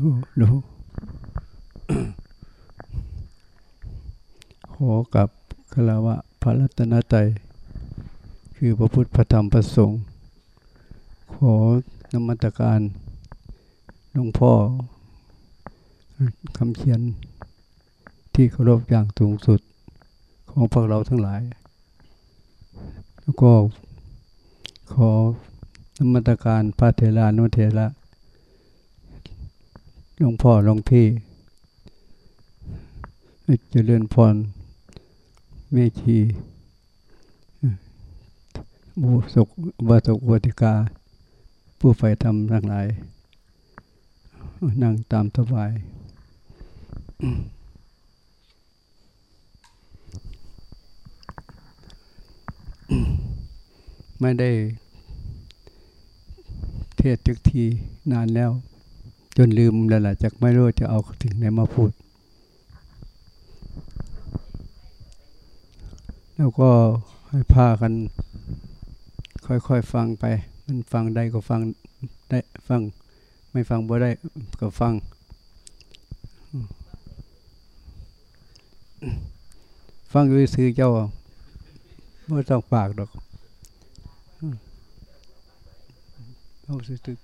รู้รู้ขอกับคารวะพระรัตนตรัยคือพระพุทธพระธรรมพระสงฆ์ขอนมัตการหลวงพ่อคำเขียนที่เคารพอย่างสูงสุดของพวกเราทั้งหลาย แล้วก็ขอนมัตการพระเทรานุเทระ หลวงพ่อหลวงพี่เจริญพรเมธีบูสุกวาสุกวัติกา ผู้ใฝ่ธรรมทั้งหลาย นั่งตามสบาย ไม่ได้เทศทุกทีนานแล้ว จนลืมแล้วล่ะจากไม่รู้จะเอาถึงไหนมาพูด แล้วก็ให้พากัน ค่อยๆฟังไป มันฟังได้ก็ฟังได้ฟัง ไม่ฟังบ่ได้ก็ฟัง ฟังอยู่ซื้อเจ้าไม่ต้องปากดอกเอาสิตึก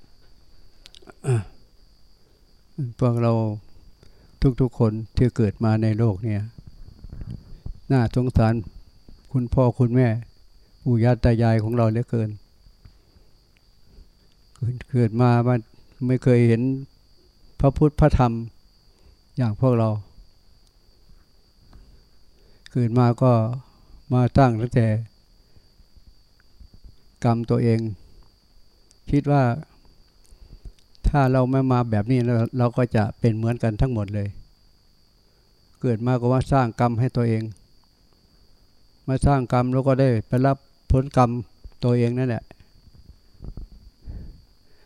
พวกเราทุกๆคนที่เกิดมาในโลกเนี่ยน่าสงสารคุณพ่อคุณแม่ปู่ย่าตายายของเราเหลือเกิน เกิดมามันไม่เคยเห็นพระพุทธพระธรรมอย่างพวกเรา เกิดมาก็มาตั้งตั้งแต่กรรมตัวเอง คิดว่า ถ้าเราไม่มาแบบนี้เราเราก็จะเป็นเหมือนกันทั้งหมดเลย เกิดมาก็ว่าสร้างกรรมให้ตัวเอง มาสร้างกรรมแล้วก็ได้ไปรับผลกรรมตัวเองนั่นแหละ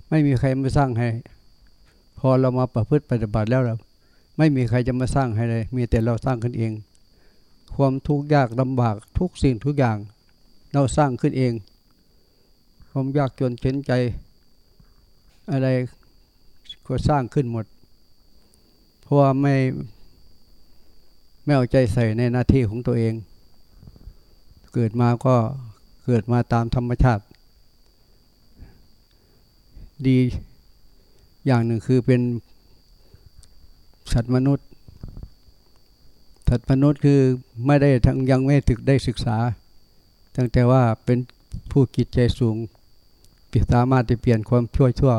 ไม่มีใครมาสร้างให้ พอเรามาประพฤติปฏิบัติแล้วเราไม่มีใครจะมาสร้างให้เลย มีแต่เราสร้างขึ้นเอง ความทุกข์ยากลำบากทุกสิ่งทุกอย่าง เราสร้างขึ้นเอง ความยากจนเฉนใจ อะไร ก็สร้างขึ้นหมด เพราะว่าไม่ไม่เอาใจใส่ในหน้าที่ของตัวเอง เกิดมาก็เกิดมาตามธรรมชาติ ดีอย่างหนึ่งคือเป็นสัตว์มนุษย์สัตว์มนุษย์คือไม่ได้ทั้งยังไม่ถึกได้ศึกษา ตั้งแต่ว่าเป็นผู้กิจใจสูงสามารถจะเปลี่ยนความชั่วชั่ว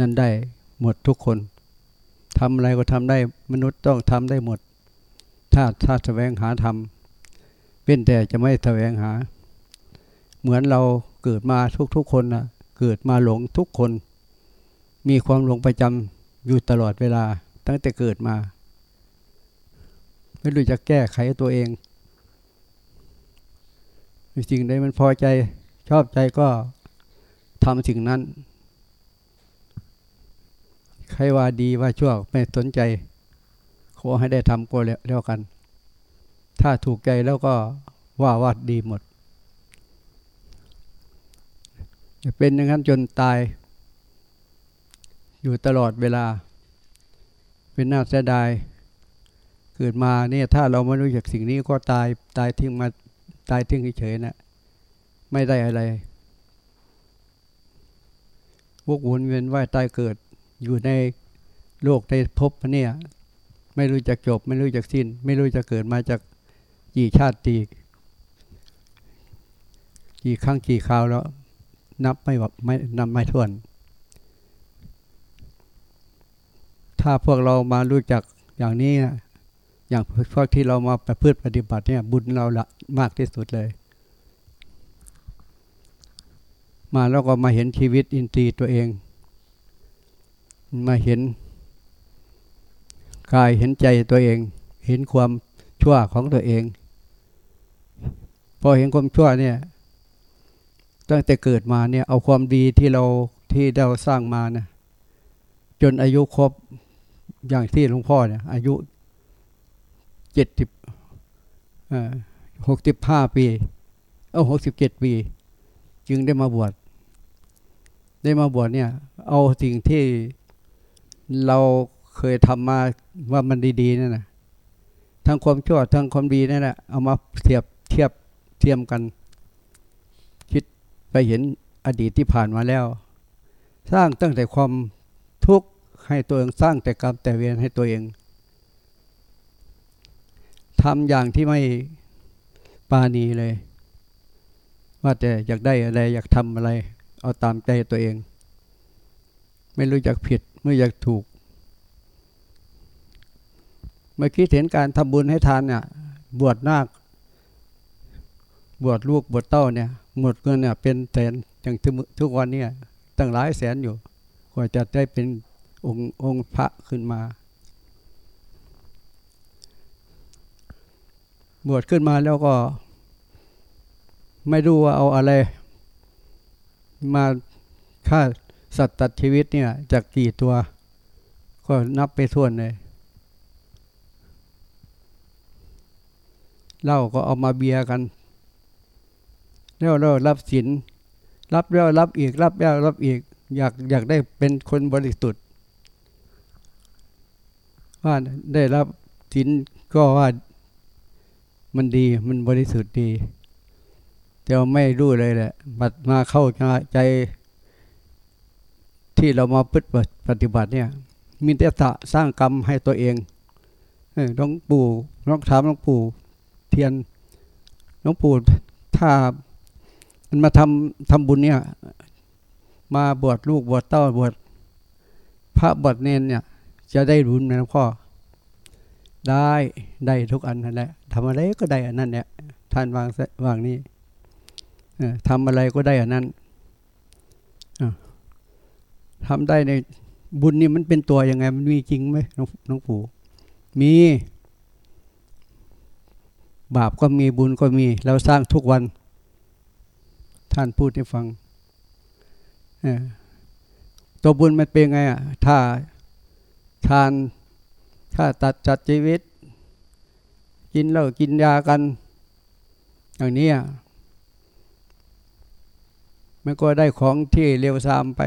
นั้นได้ หมดทุกคนทำอะไรก็ทำได้มนุษย์ต้องทำได้หมด ถ้าถ้าแสวงหาทำเป็นแต่จะไม่แสวงหา เหมือนเราเกิดมาทุกๆคนนะเกิดมาหลงทุกคน มีความหลงประจำอยู่ตลอดเวลา ตั้งแต่เกิดมา ไม่รู้จะแก้ไขตัวเองสิ่งใดมันพอใจชอบใจก็ทำสิ่งนั้น ใครว่าดีว่าชั่วไม่สนใจ ขอให้ได้ทำก็แล้วกัน ถ้าถูกใจแล้วก็ว่าว่าดีหมด จะเป็นอย่างนั้นจนตาย อยู่ตลอดเวลา เป็นน่าเสียดาย เกิดมาเนี่ยถ้าเราไม่รู้จักสิ่งนี้ก็ตายตายทิ้งมาตายทิ้งเฉยๆนะไม่ได้อะไรวกวนเวียนว่ายตายเกิด อยู่ในโลกในภพเนี่ย ไม่รู้จักจบ ไม่รู้จักสิ้น ไม่รู้จะเกิดมาจากกี่ชาติตีกี่ครั้งกี่คราวแล้ว นับไม่แบบไม่นำไม่ถ้วน ถ้าพวกเรามารู้จักอย่างนี้นะอย่างพวกที่เรามาประพฤติปฏิบัติเนี่ยบุญเราละมากที่สุดเลย มาแล้วก็มาเห็นชีวิตอินทรีย์ตัวเอง มาเห็นกายเห็นใจตัวเอง เห็นความชั่วของตัวเอง พอเห็นความชั่วเนี่ย ตั้งแต่เกิดมาเนี่ย เอาความดีที่เราที่เราสร้างมานะจนอายุครบอย่างที่หลวงพ่อเนี่ย อายุเจ็ดสิบหกสิบห้าปี เอาหกสิบเจ็ดปี จึงได้มาบวชได้มาบวชเนี่ย เอาสิ่งที่ เราเคยทำมาว่ามันดีๆนั่นนะทั้งความชั่วทั้งความดีนั่นแหละเอามาเทียบเทียบเทียมกัน คิดไปเห็นอดีตที่ผ่านมาแล้ว สร้างตั้งแต่ความทุกข์ให้ตัวเองสร้างแต่กรรมแต่เวรให้ตัวเองทำอย่างที่ไม่ปาณีเลย ว่าแต่อยากได้อะไรอยากทำอะไร เอาตามใจตัวเอง ไม่รู้จักผิดไม่อยากถูก เมื่อคิดเห็นการทำบุญให้ทานเนี่ยบวชนาคบวชลูกบวชเต้าเนี่ยหมดเงินเนี่ยเป็นแสนอย่างทุกวันเนี้ตั้งหลายแสนอยู่กว่าจะได้เป็นองค์องค์พระขึ้นมา บวชขึ้นมาแล้วก็ ไม่รู้ว่าเอาอะไร มาฆ่า สัตว์ตัดชีวิตเนี่ยจากกี่ตัว ก็นับไปท่วนเลยเหล้าก็เอามาเบียกัน แล้วเรารับสินรับแล้วรับอีก รับแล้วรับอีก อยากอยากได้เป็นคนบริสุทธิ์ว่าได้รับสินก็ว่ามันดีมันบริสุทธิ์ดีแต่ไม่รู้เลยแหละบัดมาเข้าใจ ที่เรามาพฤติปฏิบัติเนี่ย มีแต่สะสร้างกรรมให้ตัวเองน้องปู่น้องถามน้องปู่เทียนน้องปู่ถ้ามันมาทำทำบุญเนี่ย มาบวชลูกบวชเต้าบวชพระบวชเนนเนี่ย จะได้รุนไหมพ่อได้ได้ทุกอันนั่นแหละทำอะไรก็ได้อันนั้นเนี่ยท่านวางวางนี้ทำอะไรก็ได้อันนั้น ทำได้ในบุญนี่มันเป็นตัวยังไง มันมีจริงไหมน้องน้องปู่มี บาปก็มีบุญก็มี เราสร้างทุกวัน ท่านพูดให้ฟังตัวบุญมันเป็นไงอะถ้าทานถ้าตัดจัดชีวิต กินเหล้ากินยากัน อย่างนี้มันก็ได้ของที่เร็วซามไป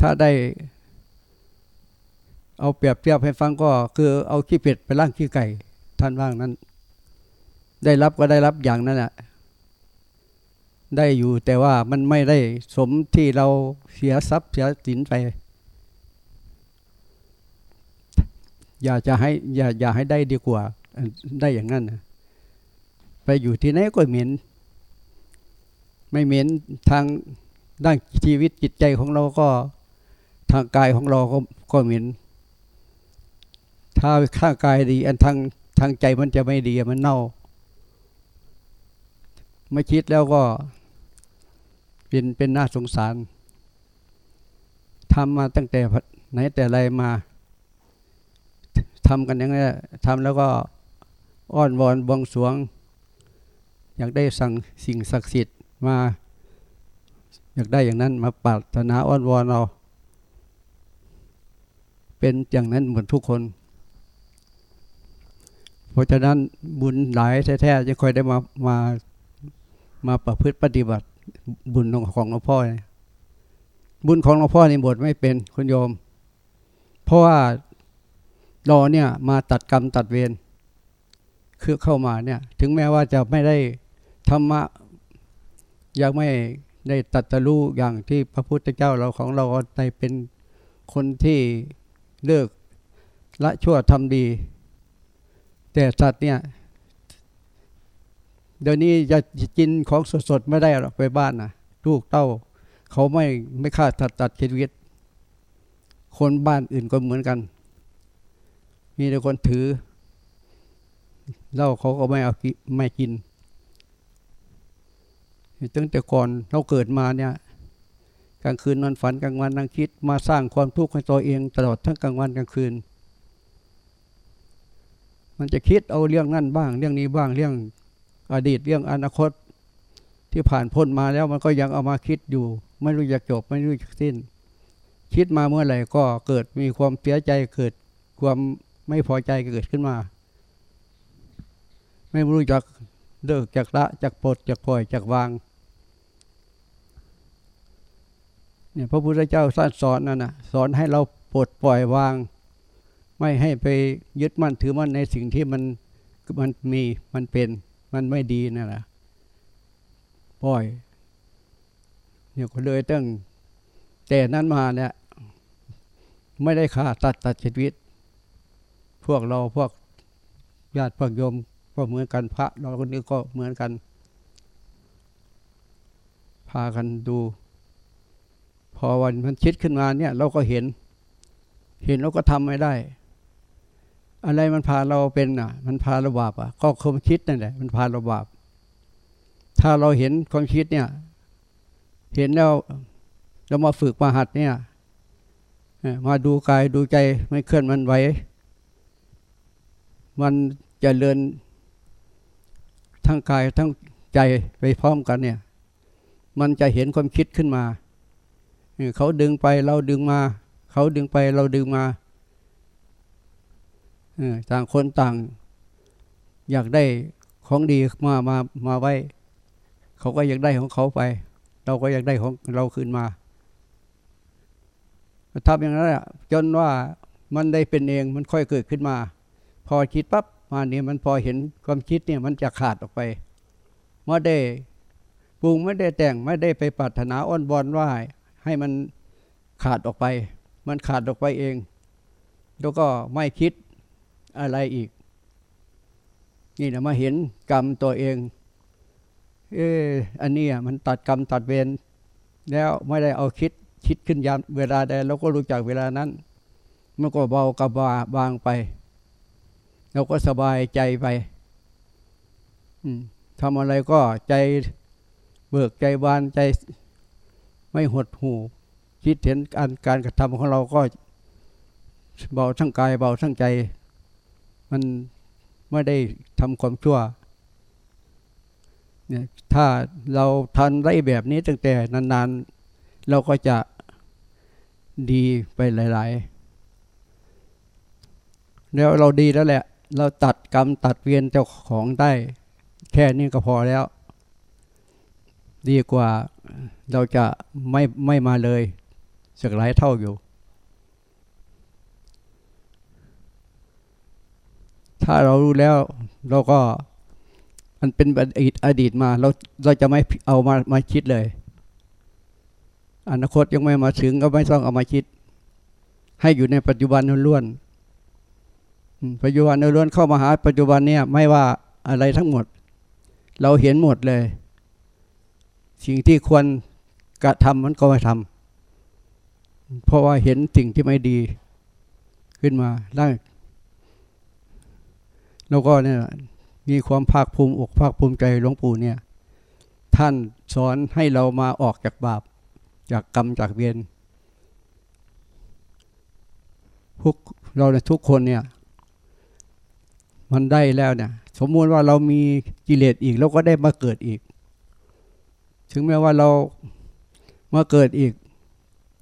ถ้าได้เอาเปรียบเทียบให้ฟังก็คือเอาขี้เป็ดไปล่างขี้ไก่ ท่านว่างนั้น ได้รับก็ได้รับอย่างนั้นแหะได้อยู่แต่ว่ามันไม่ได้สมที่เราเสียทรัพย์เสียสินไป อย่าจะให้อย่าอย่าให้ได้ดีกว่า ได้อย่างนั้นนะไปอยู่ที่ไหนก็เหม็น ไม่เหม็นทางด้านชีวิตจิตใจของเราก็ ทางกายของเราก็ก็เหม็น ถ้าข้างกายดี อันทางทางใจมันจะไม่ดีมันเน่า ไม่คิดแล้วก็ เป็นเป็นน่าสงสารทำมาตั้งแต่ไหนแต่ไรมาทำกันอย่างนี้ทำแล้วก็อ้อนวอนบวงสวง อยากได้สั่งสิ่งศักดิ์สิทธิ์มา อยากได้อย่างนั้นมาปรารถนาอ้อนวอนเรา เป็นอย่างนั้นเหมือนทุกคน เพราะฉะนั้นบุญหลายแท้ๆจะค่อยได้มามามาประพฤติปฏิบัติบุญของหลวงพ่อ บุญของหลวงพ่อในบทไม่เป็นคุณโยม เพราะว่าเราเนี่ยมาตัดกรรมตัดเวรคือเข้ามาเนี่ย ถึงแม้ว่าจะไม่ได้ธรรมะยังไม่ได้ตัดตะรู้อย่างที่พระพุทธเจ้าเราของเราได้เป็นคนที่ เลิกละชั่วทำดี แต่สัตว์เนี่ยเดี๋ยวนี้จะกินของสดๆไม่ได้หรอกไปบ้านนะลูกเต้า เขาไม่ไม่ฆ่าตัดตัดชีวิต คนบ้านอื่นก็เหมือนกัน มีแต่คนถือเหล้าเขาก็ไม่เอาไม่กินตั้งแต่ก่อนเราเกิดมาเนี่ย กลางคืนนอนฝันกลางวันนั่งคิด มาสร้างความทุกข์ให้ตัวเองตลอดทั้งกลางวันกลางคืน มันจะคิดเอาเรื่องนั่นบ้าง เรื่องนี้บ้างเรื่องอดีตเรื่องอนาคต ที่ผ่านพ้นมาแล้วมันก็ยังเอามาคิดอยู่ ไม่รู้จะจบไม่รู้จะสิ้น คิดมาเมื่อไหร่ก็เกิดมีความเสียใจเกิดความไม่พอใจเกิดขึ้นมา ไม่รู้จักเลิกจากละจากปลดจากปล่อยจากวาง เนี่ยพระพุทธเจ้าสอนนั่นนะสอนให้เราปลดปล่อยวาง ไม่ให้ไปยึดมั่นถือมั่นในสิ่งที่มันมันมีมันเป็นมันไม่ดีนั่นแหละปล่อยเนี่ยก็เลยตั้งแต่นั้นมาเนี่ยไม่ได้ฆ่าตัดตัดชีวิต พวกเราพวกญาติพวกโยมก็เหมือนกันพระเราคนนี้ก็เหมือนกัน พากันดู พอวันมันคิดขึ้นมาเนี่ย เราก็เห็น เห็นเราก็ทำไม่ได้ อะไรมันพาเราเป็นอะ มันพาเราบาปอะ ก็ความคิดนั่นแหละมันพาเราบาป ถ้าเราเห็นความคิดเนี่ย เห็นแล้วเรามาฝึกมาหัดเนี่ยมาดูกายดูใจไม่เคลื่อนมันไหวมันจะเลื่อนทั้งกายทั้งใจไปพร้อมกันเนี่ย มันจะเห็นความคิดขึ้นมา เขาดึงไปเราดึงมา เขาดึงไปเราดึงมาต่างคนต่าง อยากได้ของดีมามามาไว้ เขาก็อยากได้ของเขาไป เราก็อยากได้ของเราคืนมาทำอย่างนั้นจนว่ามันได้เป็นเองมันค่อยเกิดขึ้นมา พอคิดปั๊บมาเนี่ยมันพอเห็นความคิดเนี่ยมันจะขาดออกไปไม่ได้ปรุงไม่ได้แต่งไม่ได้ไปปรารถนาอ้อนบอนว่า ให้มันขาดออกไป มันขาดออกไปเอง แล้วก็ไม่คิดอะไรอีก นี่นะมาเห็นกรรมตัวเอง เอออันนี้มันตัดกรรมตัดเวรแล้วไม่ได้เอาคิดคิดขึ้นยามเวลาใดเราก็รู้จักเวลานั้นมันก็เบากับบาบางไปเราก็สบายใจไปทำอะไรก็ใจเบิกใจบานใจ ไม่หดหูคิดเห็นการการกระทำของเราก็เบาทั้งกายเบาทั้งใจ มันไม่ได้ทำความชั่วเนี่ยถ้าเราทันได้แบบนี้ตั้งแต่นานๆ เราก็จะดีไปหลาย ๆ แล้วเราดีแล้วแหละ เราตัดกรรมตัดเวียนเจ้าของได้ แค่นี้ก็พอแล้ว ดีกว่า เราจะไม่ไม่มาเลยสักหลายเท่าอยู่ ถ้าเรารู้แล้วเราก็มันเป็นอดีตอดีตมาเราเราจะไม่เอามามาคิดเลย อนาคตยังไม่มาถึงก็ไม่ต้องเอามาคิด ให้อยู่ในปัจจุบันล้วนปัจจุบันล้วนเข้ามาหาปัจจุบันเนี่ย ไม่ว่าอะไรทั้งหมด เราเห็นหมดเลย สิ่งที่ควรกระทำมันก็ไม่ทำเพราะว่าเห็นสิ่งที่ไม่ดีขึ้นมาได้ แล้วก็เนี่ยมีความภาคภูมิอกภาคภูมิใจหลวงปู่เนี่ย ท่านสอนให้เรามาออกจากบาป จากกรรมจากเวียนพวกเราในทุกคนเนี่ย มันได้แล้วเนี่ย สมมติว่าเรามีกิเลสอีกเราก็ได้มาเกิดอีก ถึงแม้ว่าเรามาเกิดอีก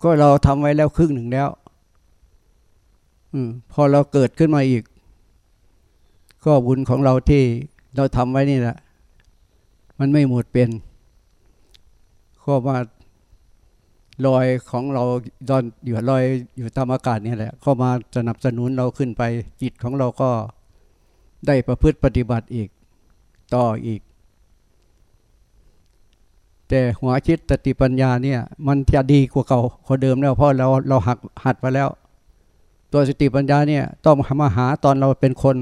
ก็เราทำไว้แล้วครึ่งหนึ่งแล้วอพอเราเกิดขึ้นมาอีก ก็บุญของเราที่เราทำไว้นี่แหละ มันไม่หมดเป็นก็มาลอยของเราดอนอยู่ลอยอยู่ตามอากาศนี่แหละเข้ามาสนับสนุนเราขึ้นไปจิตของเราก็ได้ประพฤติปฏิบัติอีก ต่ออีก แต่หัวคิดตติปัญญาเนี่ยมันจะดีกว่าเก่าคนเดิมแล้วเพราะเราเราหักหัดมาแล้ว ตัวสติปัญญาเนี่ยต้องมาหาตอนเราเป็นคน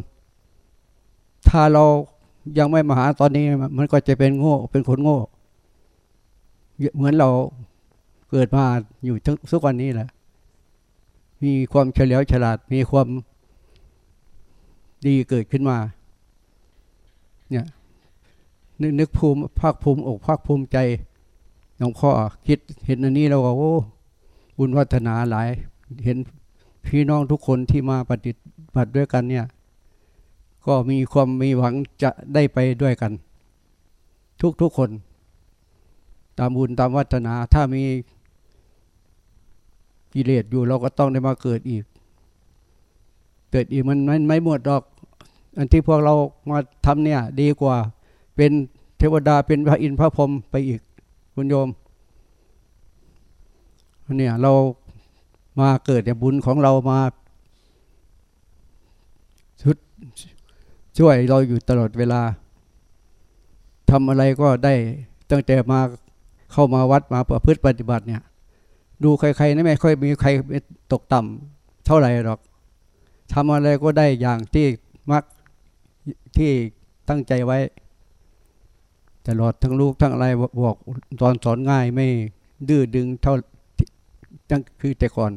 ถ้าเรายังไม่มาหาตอนนี้มันก็จะเป็นโง่เป็นคนโง่ เหมือนเราเกิดมาอยู่ทุกวันนี้แหละมีความเฉลียวฉลาดมีความดีเกิดขึ้นมา เนี่ย นึกนึกภูมิภาคภูมิอกภาคภูมิใจหลวงพ่อคิดเห็นอันนี้เราก็โอ้บุญวัฒนาหลาย เห็นพี่น้องทุกคนที่มาปฏิบัติด้วยกันเนี่ย ก็มีความมีหวังจะได้ไปด้วยกัน ทุกทุกคน ตามบุญตามวัฒนา ถ้ามีกิเลสอยู่เราก็ต้องได้มาเกิดอีก เกิดอีกมันไม่ไม่หมดดอก อันที่พวกเรามาทำเนี่ย ดีกว่า เป็นเทวดาเป็นพระอินทร์พระพรหมไปอีกคุณโยมเนี่ยเรามาเกิดเนี่ยบุญของเรามาชุดช่วยเราอยู่ตลอดเวลาทำอะไรก็ได้ตั้งแต่มาเข้ามาวัดมาประพฤติปฏิบัติเนี่ย ดูใครๆนะไม่ค่อยมีใครตกต่ำเท่าไหร่หรอกทำอะไรก็ได้อย่างที่มักที่ตั้งใจไว้ ตลอดทั้งลูกทั้งอะไรบอกตอนสอนง่ายไม่ดื้อดึงเท่าตั้งคือแต่ก่อน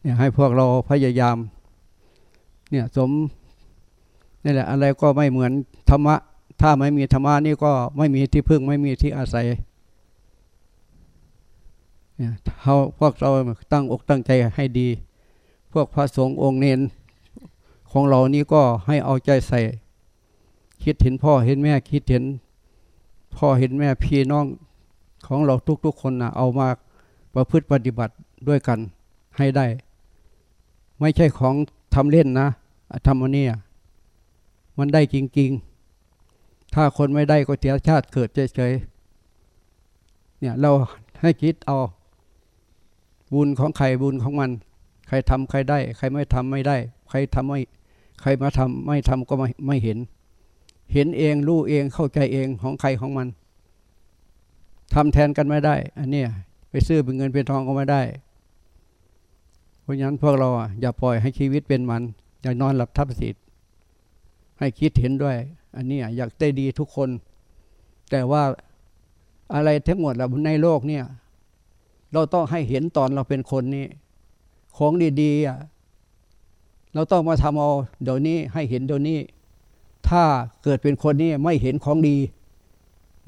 เนี่ยให้พวกเราพยายาม เนี่ยสมนี่แหละอะไรก็ไม่เหมือนธรรมะ ถ้าไม่มีธรรมะนี่ก็ไม่มีที่พึ่งไม่มีที่อาศัยเนี่ยเขาพวกเราตั้งอกตั้งใจให้ดี พวกพระสงฆ์องค์เนนของเรานี่ก็ให้เอาใจใส่ คิดเห็นพ่อเห็นแม่คิดเห็นพ่อเห็นแม่พี่น้องของเราทุกๆคนนะเอามาประพฤติปฏิบัติด้วยกันให้ได้ ไม่ใช่ของทำเล่นนะทำอันนี้มันได้จริง ๆ ถ้าคนไม่ได้ก็เสียชาติเกิดเฉยๆเนี่ยเราให้คิดเอาบุญของใครบุญของมัน ใครทำใครได้ ใครไม่ทำไม่ได้ ใครทำไม่ใครมาทำไม่ทำก็ไม่ไม่เห็น เห็นเองรู้เองเข้าใจเองของใครของมันทำแทนกันไม่ได้ อันนี้ไปซื้อเป็นเงินเป็นทองก็ไม่ได้ เพราะฉะนั้นพวกเราอย่าปล่อยให้ชีวิตเป็นมัน อย่านอนหลับทับสิทธิ์ให้คิดเห็นด้วย อันนี้อยากได้ดีทุกคน แต่ว่าอะไรทั้งหมดเราในโลกเนี่ย เราต้องให้เห็นตอนเราเป็นคนนี่ของดีๆอะเราต้องมาทำเอาเดี๋ยวนี้ให้เห็นเดี๋ยวนี้ ถ้าเกิดเป็นคนนี้ไม่เห็นของดี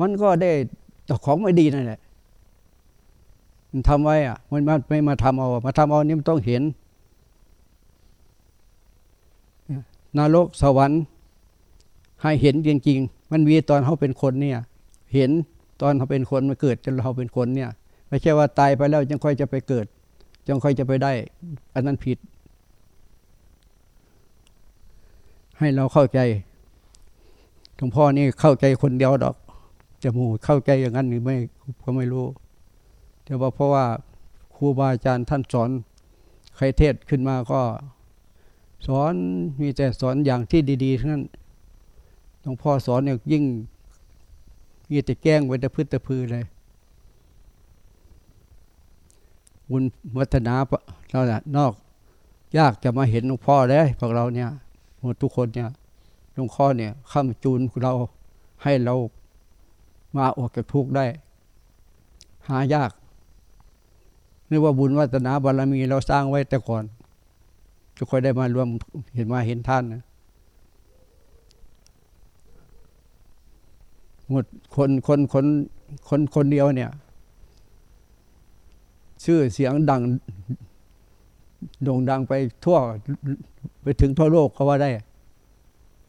มันก็ได้แต่ของไม่ดีนั่นแหละมันทำไว้อะมันไม่มาทำเอา มาทำเอานี่มันต้องเห็นนรกสวรรค์ให้เห็นจริงๆ มันมีตอนเขาเป็นคนเนี่ย เห็นตอนเขาเป็นคนมาเกิดจนเราเป็นคนเนี่ย ไม่ใช่ว่าตายไปแล้วจึงค่อยจะไปเกิดจึงค่อยจะไปได้ อันนั้นผิด ให้เราเข้าใจ ลวงพ่อนี่เข้าใจคนเดียวดอกจะมูเข้าใจอย่างนั้นหรือไม่ก็ไม่รู้ แต่ว่าเพราะว่าครูบาอาจารย์ท่านสอนใครเทศขึ้นมาก็ สอนมีแต่สอนอย่างที่ดีๆทั้งนั้นหลวงพ่อสอนเนี่ยยิ่งมีแต่แกล้งไว้แต่พื้นแต่พือเลยบุญวัฒนาเราเนี่ยนอก ยากจะมาเห็นหลวงพ่อเลยพวกเราเนี่ยหมดทุกคนเนี่ย หลวงพ่อเนี่ยข้ามจูนเราให้เรามาออกจากทุกข์ได้ หายากนึกว่าบุญวัฒนาบารมีเราสร้างไว้แต่ก่อนจะค่อยได้มารวมเห็นมาเห็นท่านนะหมดคนคนคนคนคนเดียวเนี่ย ชื่อเสียงดังโด่งดังไปทั่วไปถึงทั่วโลกเขาว่าได้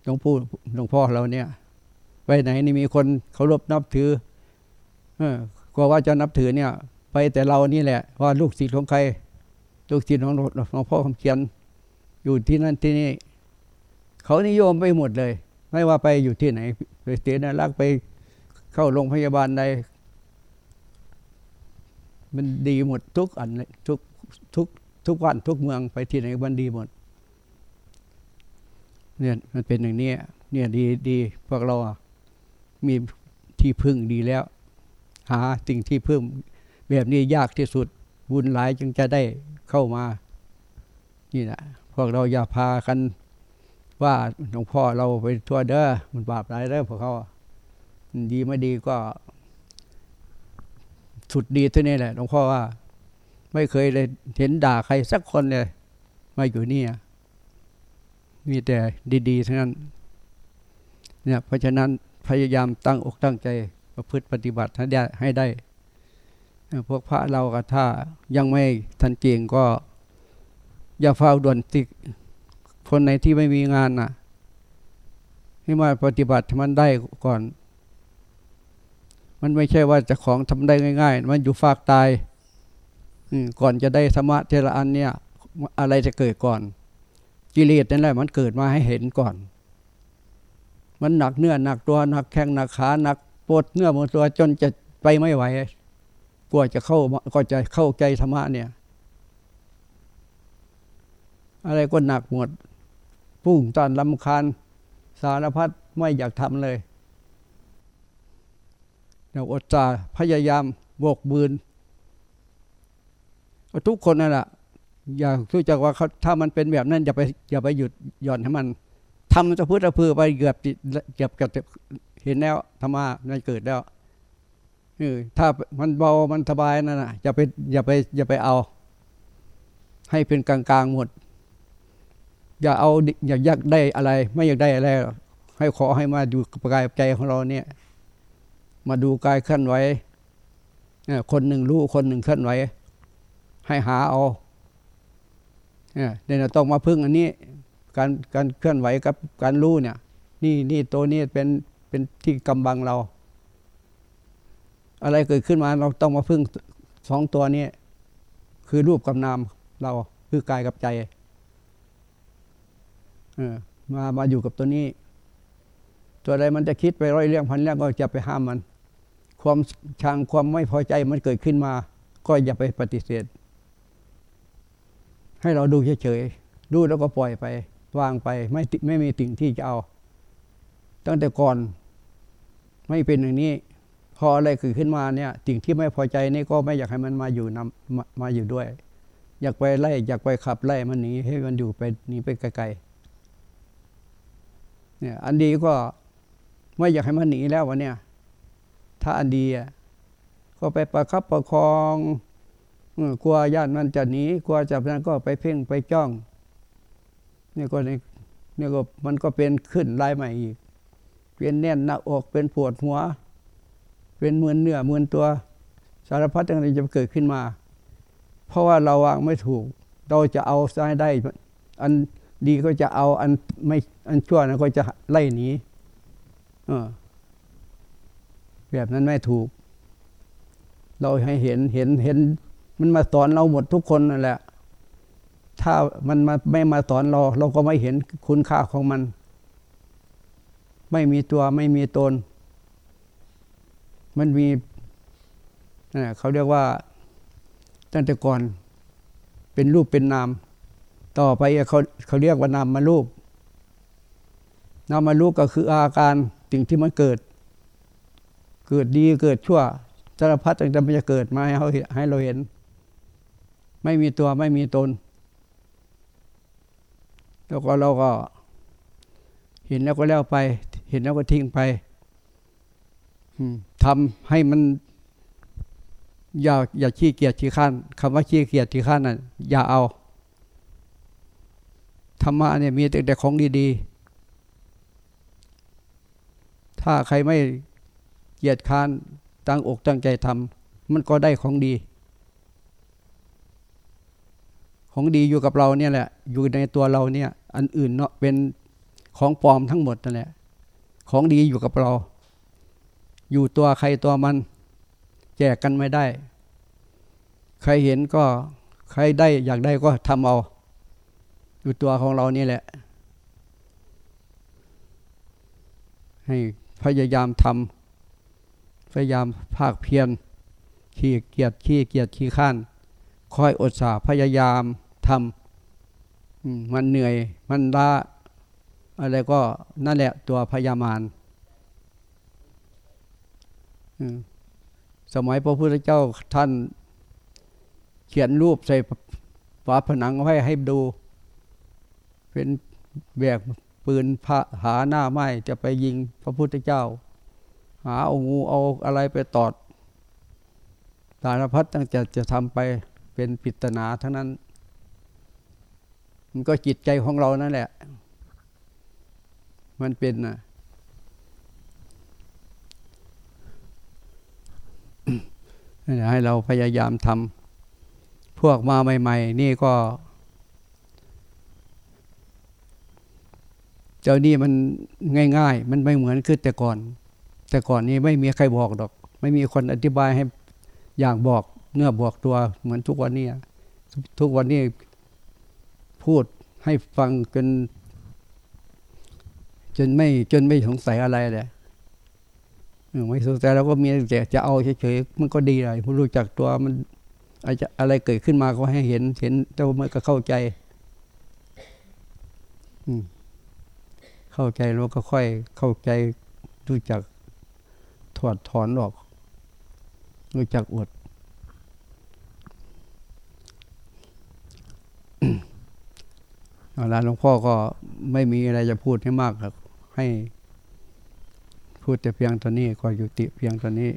หลวงพ่หลวงพ่อเราเนี่ย ไปไหนนี่มีคนเคารพนับถือเออก็ว่าจะนับถือเนี่ย ไปแต่เรานี่แหละว่าลูกศิษย์ของใคร ลูกศิษย์ของหลวงพ่อคำเขียน อยู่ที่นั่นที่นี่ เขานิยมไปหมดเลย ไม่ว่าไปอยู่ที่ไหนไปเสียนารักไปเข้าโรงพยาบาลใดมันดีหมดทุกอันเลยทุกทุกทุกวันทุกเมืองไปที่ไหนมันดีหมด เนี่ยมันเป็นอย่างนี้เนี่ยดีดีพวกเรามีที่พึ่งดีแล้ว หาสิ่งที่พึ่งแบบนี้ยากที่สุดบุญหลายจึงจะได้เข้ามา นี่แหละพวกเราอย่าพากันว่าหลวงพ่อเราไปทั่วเด้อมันบาปหลายเด้อพวกเขาดีไม่ดีก็ สุดดีเท่านี้แหละหลวงพ่อว่า ไม่เคยเลยเห็นด่าใครสักคนเลยมาอยู่นี่ มีแต่ดีๆทั้งนั้นเนี่ยเพราะฉะนั้นพยายามตั้งอกตั้งใจประพฤติปฏิบัติให้ได้ให้ได้ พวกพระเราก็ถ้ายังไม่ทันเก่งก็ อย่าเฝ้าด่วนติคนไหนที่ไม่มีงานนะให้มาปฏิบัติมันได้ก่อน มันไม่ใช่ว่าจะของทำได้ง่าย ๆ มันอยู่ฝากตายก่อนจะได้ธรรมะเทระอันเนี่ย อะไรจะเกิดก่อน กิเลสนั่นแหละมันเกิดมาให้เห็นก่อน มันหนักเนื้อหนักตัวหนักแข้งหนักขาหนักปวดเนื้อหมดตัวจนจะไปไม่ไหวกลัวจะเข้าก็จะเข้าใจธรรมะเนี่ย อะไรก็หนักหมดพุ่งตอนลำคาญสารพัดไม่อยากทำเลยเราอดตาพยายามบกบืนทุกคนนั่นแหละ อย่ารู้จักว่าเขาถ้ามันเป็นแบบนั้นอย่าไปอย่าไปหยุดหย่อนให้มันทำจะพูดจะพือไปเกือบเกือบเกับเห็นแล้วธรรมะมันเกิดแล้วถ้ามันเบามันสบายนั่นนะอย่าไปอย่าไปอย่าไปเอา ให้เป็นกลางๆหมด อย่าเอาอย่าอยากได้อะไร ไม่อยากได้อะไร ให้ขอให้มาดูกายใจของเราเนี่ย มาดูกายเคลื่อนไหวคนหนึ่งรู้คนหนึ่งเคลื่อนไหวให้หาเอา เนี่ยเราต้องมาพึ่งอันนี้การการเคลื่อนไหวกับการรู้เนี่ย นี่นี่ตัวนี้เป็นเป็นที่กำบังเรา อะไรเกิดขึ้นมาเราต้องมาพึ่งสองตัวนี้ คือรูปกับนามเราคือกายกับใจมามาอยู่กับตัวนี้ ตัวใดมันจะคิดไปร้อยเรื่องพันเรื่องก็จะไปห้ามมัน ความชังความไม่พอใจมันเกิดขึ้นมา ก็อย่าไปปฏิเสธ ให้เราดูเฉยๆ ดูแล้วก็ปล่อยไป วางไป ไม่ไม่มีสิ่งที่จะเอา ตั้งแต่ก่อนไม่เป็นอย่างนี้ พออะไรเกิดขึ้นมาเนี่ย สิ่งที่ไม่พอใจนี่ก็ไม่อยากให้มันมาอยู่นำมามาอยู่ด้วย อยากไปไล่ อยากไปขับไล่มันหนีให้มันอยู่ไปหนีไปไกลๆ เนี่ย อันดีก็ไม่อยากให้มันหนีแล้ววันเนี้ยถ้าอันดีอะก็ไปประคับประคอง กลัวญาติมันจะหนีกลัวจับนั้นก็ไปเพ่งไปจ้องนี่ก็นี่นี่ก็มันก็เป็นขึ้นลายใหม่อีก เป็นแน่นหน้าอกเป็นปวดหัว เป็นมือนเนื้อมือนตัวสารพัดต่างๆจะเกิดขึ้นมา เพราะว่าเราวางไม่ถูก เราจะเอาซ้ายได้ อันดีก็จะเอาอันไม่อันชั่วนะก็จะไล่หนีแบบนั้นไม่ถูก เราให้เห็นเห็นเห็น มันมาสอนเราหมดทุกคนนั่นแหละ ถ้ามันมาไม่มาสอนเรา เราก็ไม่เห็นคุณค่าของมัน ไม่มีตัวไม่มีตน มันมีเขาเรียกว่า ตั้งแต่ก่อน เป็นรูปเป็นนาม ต่อไปเขาเขาเรียกว่านามมารูปนามมารูปก็คืออาการสิ่งที่มันเกิด เกิดดีเกิดชั่วสารพัดต่างๆมันจะเกิดมาให้เราให้เราเห็น ไม่มีตัวไม่มีตน แล้วก็เราก็ เห็นแล้วก็แล้วไป เห็นแล้วก็ทิ้งไปทำให้มัน อย่าอย่าขี้เกียจขี้ข้านคำว่าขี้เกียจขี้ข้านน่ะอย่าเอาธรรมะเนี่ยมีแต่แต่ของดีๆ ถ้าใครไม่เกียจค้านตั้งอกตั้งใจทำมันก็ได้ของดี ของดีอยู่กับเราเนี่ยแหละ อยู่ในตัวเราเนี่ย อันอื่นเนาะเป็นของปลอมทั้งหมดนั่นแหละ ของดีอยู่กับเรา อยู่ตัวใครตัวมัน แจกกันไม่ได้ ใครเห็นก็ใครได้อยากได้ก็ทำเอา อยู่ตัวของเรานี่แหละ ให้พยายามทำพยายามภาคเพียรขี้เกียจขี้เกียจขี้ข้านคอยอดสาพยายาม ทำมันเหนื่อยมันล้าอะไรก็นั่นแหละตัวพยามารสมัยพระพุทธเจ้าท่านเขียนรูปใส่ฝาผนังไว้ให้ดู เป็นแบกปืนพระหาหน้าไม้จะไปยิงพระพุทธเจ้า หาเอางูเอาอะไรไปตอดสารพัดตั้งแต่จะทำไปเป็นปิตนาทั้งนั้น มันก็จิตใจของเรานั่นแหละ มันเป็นนะให้เราพยายามทำพวกมาใหม่ ๆ นี่ก็ เจ้านี่มันง่าย ๆ มันไม่เหมือนคือแต่ก่อน แต่ก่อนนี้ไม่มีใครบอกดอก ไม่มีคนอธิบายให้อย่างบอกเนื้อบอกตัวเหมือนทุกวันนี้ ทุกวันนี้ พูดให้ฟังจน จนไม่จนไม่สงสัยอะไรเลยไม่สนใจเราก็มีแต่จะเอาเฉยๆมันก็ดีเลยผู้รู้จักตัวมันอะไรเกิดขึ้นมาก็ให้เห็น เห็นแต่มันก็เข้าใจเข้าใจแล้วก็ค่อยเข้าใจรู้จักถอดถอนออก รู้จักอด เอาละหลวงพ่อก็ไม่มีอะไรจะพูดให้มากครับ ให้พูดแต่เพียงตอนนี้ก็อยู่ติเพียงตอนนี้